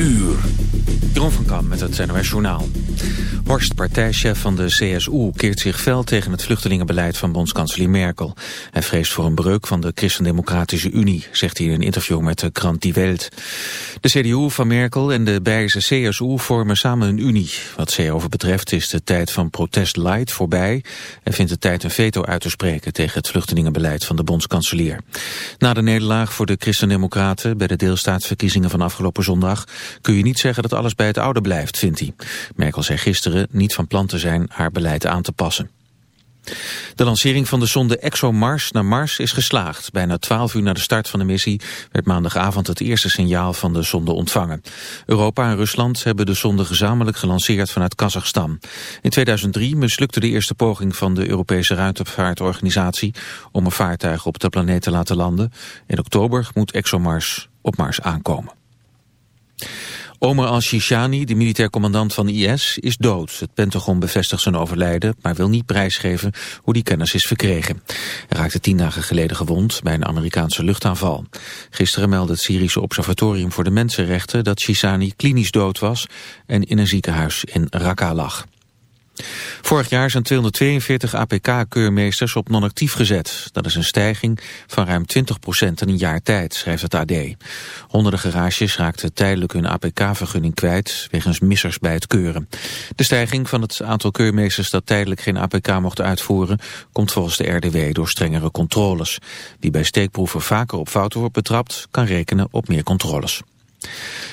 uur. Jeroen van Kam met het NOS Journaal. Horst, partijchef van de CSU, keert zich fel tegen het vluchtelingenbeleid van bondskanselier Merkel. Hij vreest voor een breuk van de Christendemocratische Unie, zegt hij in een interview met de krant Die Welt. De CDU van Merkel en de Beierse CSU vormen samen een unie. Wat Seehofer betreft is de tijd van protest light voorbij en vindt het tijd een veto uit te spreken tegen het vluchtelingenbeleid van de bondskanselier. Na de nederlaag voor de Christendemocraten bij de deelstaatsverkiezingen van afgelopen zondag kun je niet zeggen dat alles bij het oude blijft, vindt hij. Merkel zei gisteren niet van plan te zijn haar beleid aan te passen. De lancering van de sonde ExoMars naar Mars is geslaagd. Bijna 12 uur na de start van de missie werd maandagavond het eerste signaal van de sonde ontvangen. Europa en Rusland hebben de sonde gezamenlijk gelanceerd vanuit Kazachstan. In 2003 mislukte de eerste poging van de Europese ruimtevaartorganisatie om een vaartuig op de planeet te laten landen. In oktober moet ExoMars op Mars aankomen. Omar al-Shishani, de militair commandant van IS, is dood. Het Pentagon bevestigt zijn overlijden, maar wil niet prijsgeven hoe die kennis is verkregen. Hij raakte tien dagen geleden gewond bij een Amerikaanse luchtaanval. Gisteren meldde het Syrische Observatorium voor de Mensenrechten dat Shishani klinisch dood was en in een ziekenhuis in Raqqa lag. Vorig jaar zijn 242 APK-keurmeesters op non-actief gezet. Dat is een stijging van ruim 20% in een jaar tijd, schrijft het AD. Honderden garages raakten tijdelijk hun APK-vergunning kwijt... wegens missers bij het keuren. De stijging van het aantal keurmeesters dat tijdelijk geen APK mocht uitvoeren... komt volgens de RDW door strengere controles. Wie bij steekproeven vaker op fouten wordt betrapt... kan rekenen op meer controles.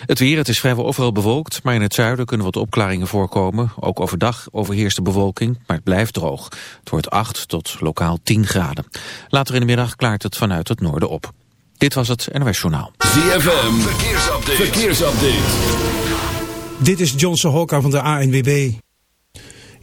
Het weer, het is vrijwel overal bewolkt, maar in het zuiden kunnen wat opklaringen voorkomen. Ook overdag overheerst de bewolking, maar het blijft droog. Het wordt 8 tot lokaal 10 graden. Later in de middag klaart het vanuit het noorden op. Dit was het NOS Journaal. ZFM, verkeersupdate. verkeersupdate. Dit is Johnson Hokka van de ANWB.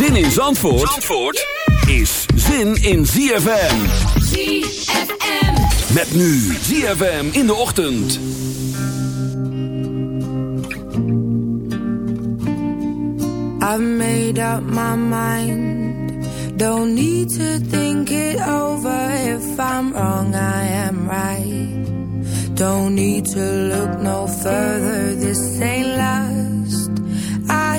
Zin in Zandvoort, Zandvoort is zin in ZFM. ZFM. Met nu ZFM in de ochtend. I've made up my mind. Don't need to think it over. If I'm wrong, I am right. Don't need to look no further. This ain't last. I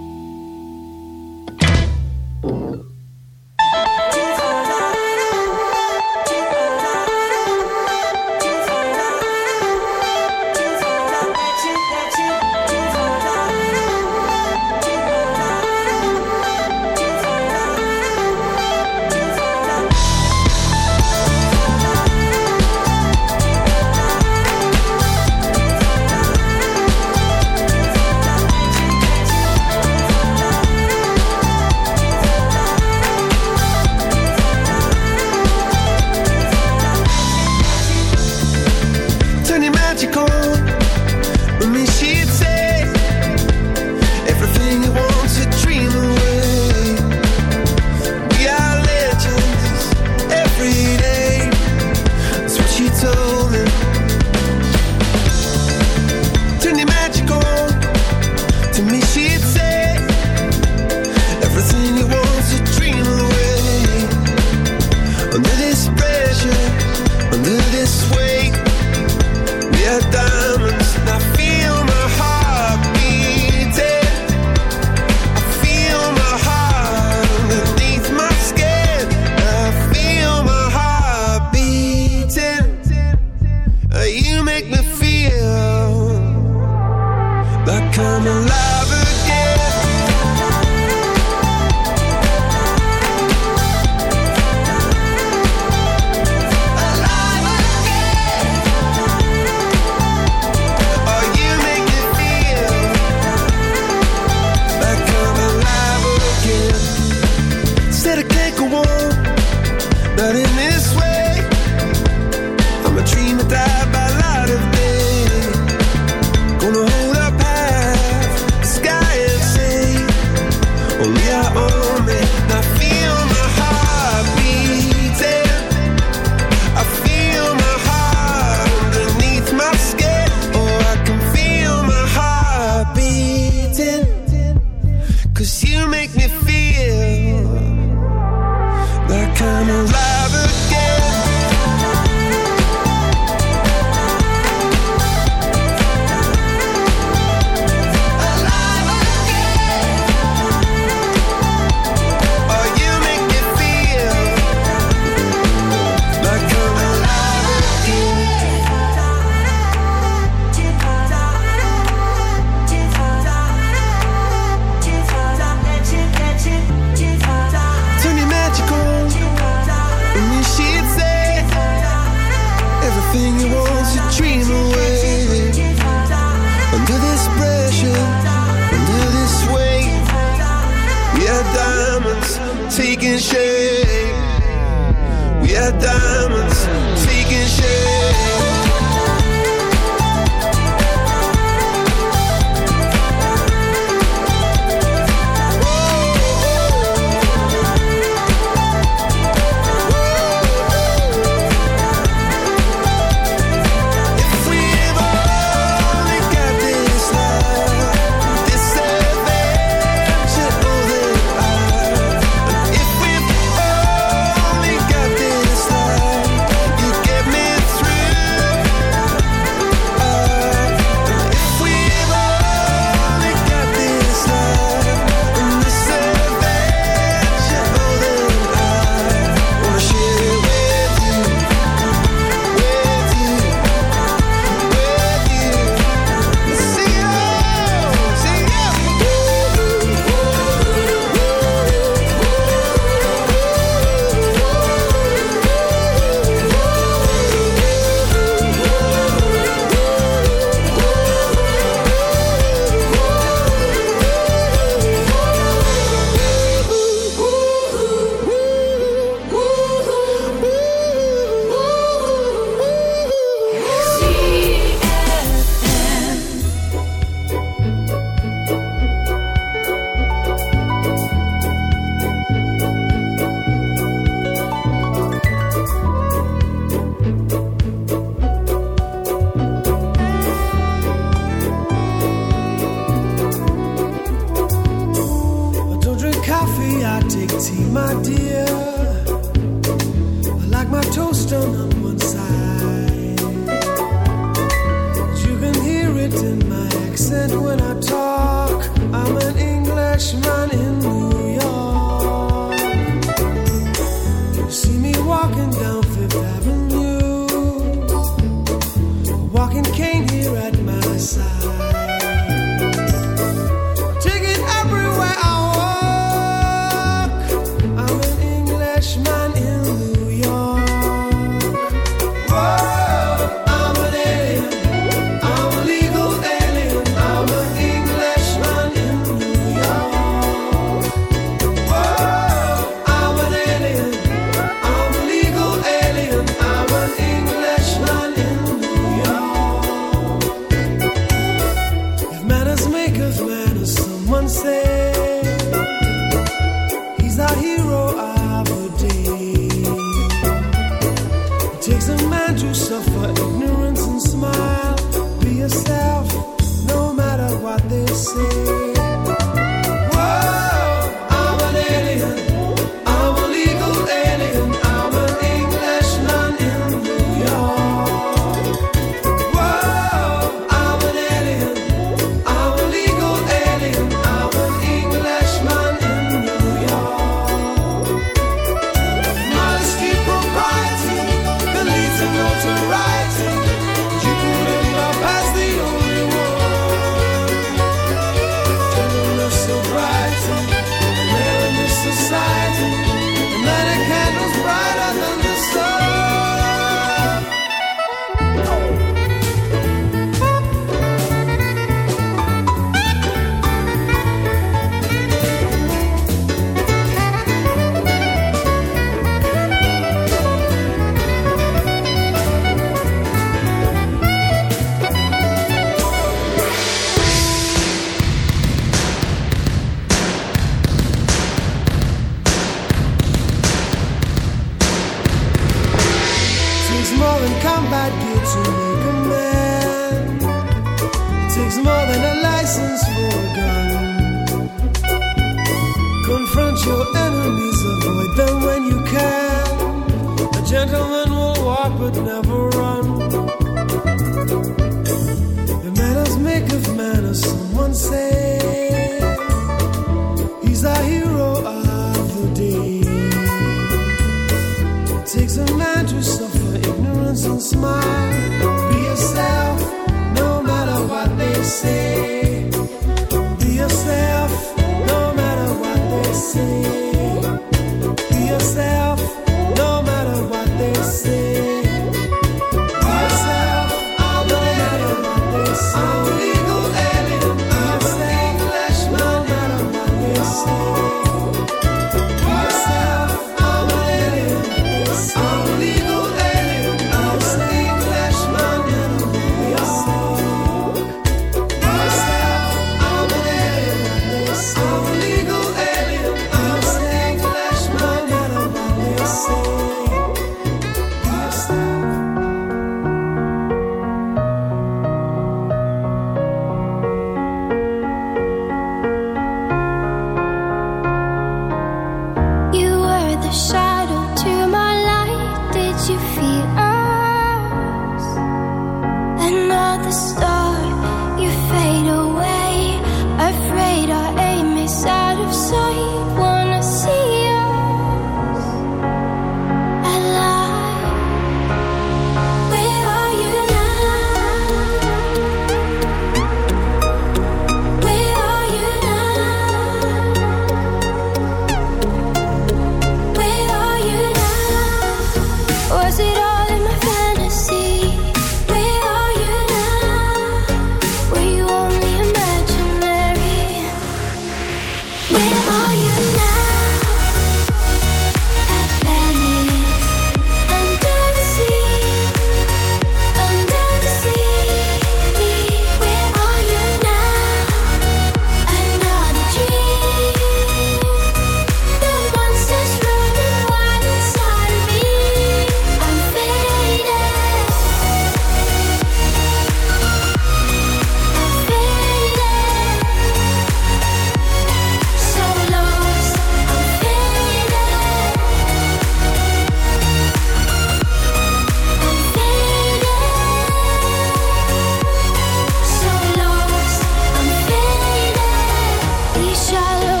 These shallow.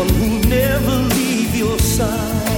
one who never leave your side.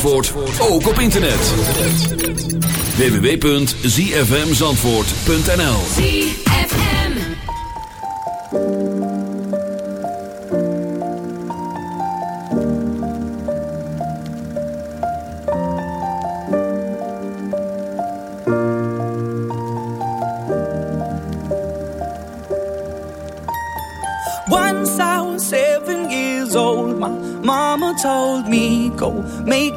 Zandvoort ook op internet. www.zfmzandvoort.nl ZFM Once I was seven years old, my mama told me go make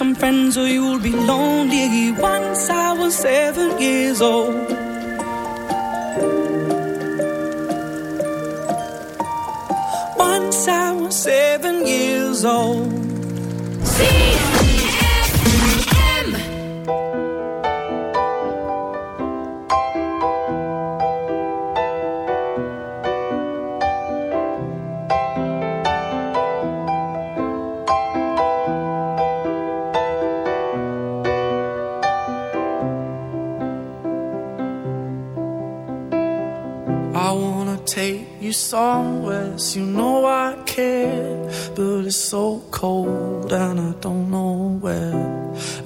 some friends or you'll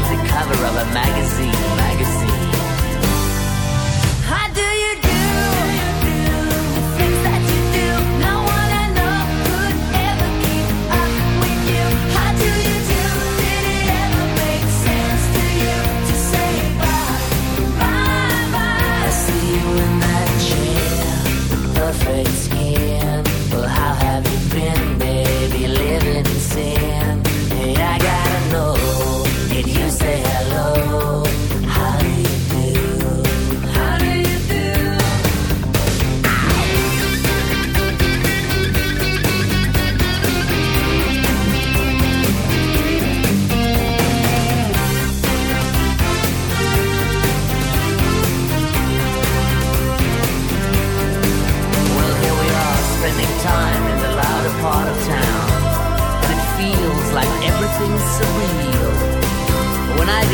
Like the cover of a magazine.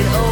it over.